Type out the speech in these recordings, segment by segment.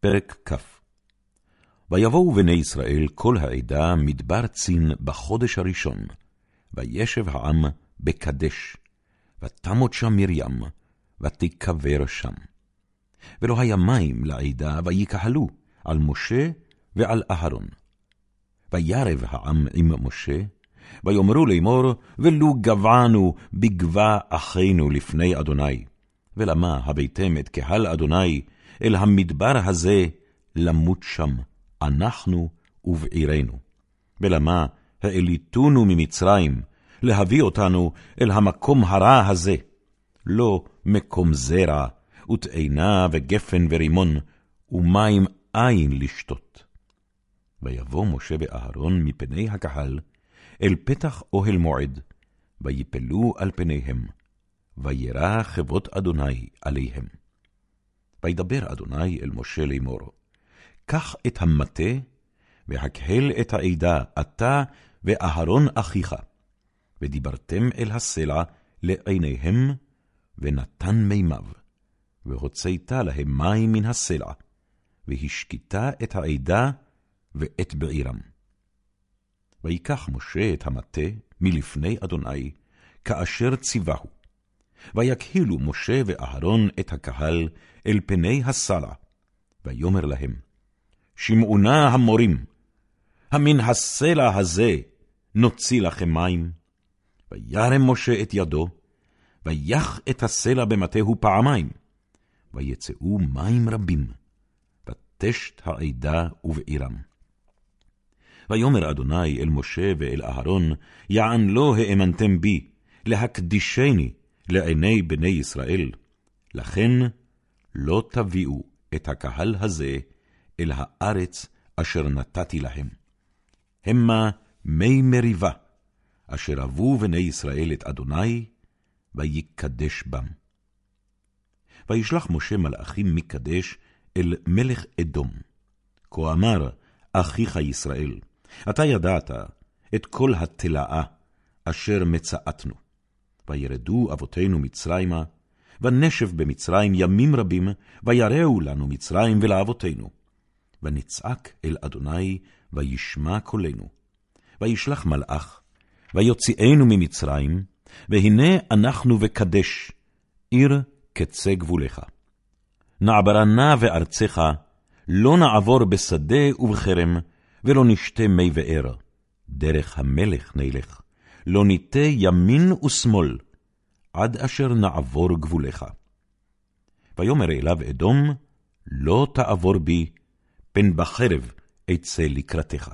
פרק כ. ויבואו בני ישראל כל העדה מדבר צין בחודש הראשון, וישב העם בקדש, ותמות שם מרים, ותיקבר שם. ולא היה מים לעדה, ויקהלו על משה ועל אהרון. וירב העם עם משה, ויאמרו לאמור, ולו גבענו בגבה אחינו לפני אדוני. ולמה הבאתם את קהל אדוני אל המדבר הזה למות שם, אנחנו ובעירנו. ולמה העליתונו ממצרים, להביא אותנו אל המקום הרע הזה, לא מקום זרע, ותאנה וגפן ורימון, ומים אין לשתות. ויבוא משה ואהרון מפני הקהל, אל פתח אוהל מועד, ויפלו על פניהם, וירא חבות אדוני עליהם. וידבר אדוני אל משה לאמור, קח את המטה, והקהל את העדה, אתה ואהרון אחיך, ודיברתם אל הסלע לעיניהם, ונתן מימיו, והוצאת להם מים מן הסלע, והשקית את העדה ואת בעירם. ויקח משה את המטה מלפני אדוני, כאשר ציווהו. ויקהילו משה ואהרון את הקהל אל פני הסלע, ויאמר להם, שמעו נא המורים, המן הסלע הזה נוציא לכם מים. וירם משה את ידו, ויח את הסלע במטהו פעמיים, ויצאו מים רבים, ותשת העדה ובעירם. ויאמר אדוני אל משה ואל אהרון, יען לא האמנתם בי, להקדישני לעיני בני ישראל. לכן לא תביאו את הקהל הזה אל הארץ אשר נתתי להם. המה מי מריבה, אשר אבו בני ישראל את אדוני, ויקדש בם. וישלח משה מלאכים מקדש אל מלך אדום. כה אמר אחיך ישראל, אתה ידעת את כל התלאה אשר מצאתנו. וירדו אבותינו מצרימה, ונשב במצרים ימים רבים, ויראו לנו מצרים ולאבותינו. ונצעק אל אדוני, וישמע קולנו. וישלח מלאך, ויוציאנו ממצרים, והנה אנחנו וקדש, עיר קצה גבולך. נעברה נא בארצך, לא נעבור בשדה ובכרם, ולא נשתה מי באר. דרך המלך נלך, לא ניטה ימין ושמאל, עד אשר נעבור גבולך. ויאמר אליו אדום, לא תעבור בי, פן בחרב אצא לקראתך.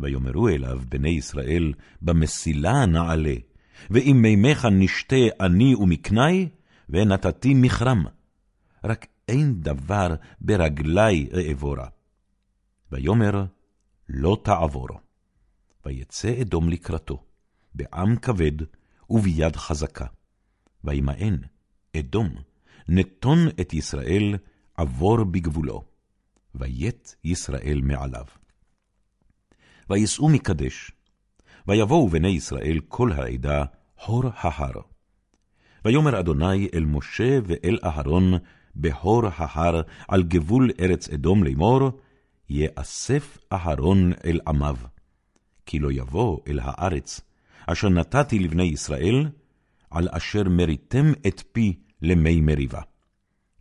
ויאמרו אליו בני ישראל, במסילה נעלה, ואם מימיך נשתה אני ומקנאי, ונתתי מכרם. רק אין דבר ברגלי אעבורה. ויאמר, לא תעבור. ויצא אדום לקראתו, בעם כבד וביד חזקה. וימאן אדום, נתון את ישראל עבור בגבולו, ויית ישראל מעליו. ויסעו מקדש, ויבואו בני ישראל כל העדה הור ההר. ויאמר אדוני אל משה ואל אהרון בהור ההר על גבול ארץ אדום לאמור, יאסף אהרון אל עמיו, כי לא יבוא אל הארץ, אשר נתתי לבני ישראל, על אשר מריתם את פי למי מריבה.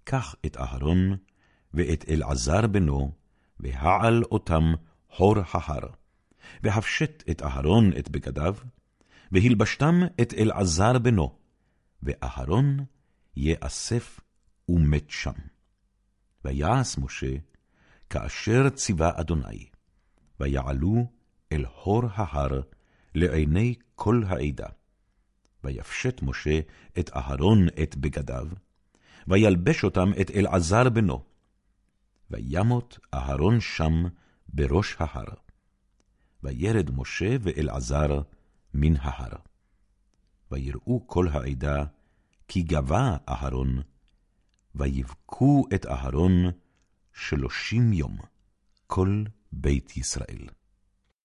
קח את אהרון ואת אלעזר בנו, והעל אותם הור ההר. והפשט את אהרון את בגדיו, והלבשתם את אלעזר בנו, ואהרון יאסף ומת שם. ויעש משה כאשר ציווה אדוני, ויעלו אל הור ההר לעיני כל העדה. ויפשט משה את אהרון את בגדיו, וילבש אותם את אלעזר בנו. וימות אהרון שם בראש ההר. וירד משה ואלעזר מן ההר. ויראו כל העדה, כי גבה אהרון, ויבכו את אהרון שלושים יום, כל בית ישראל.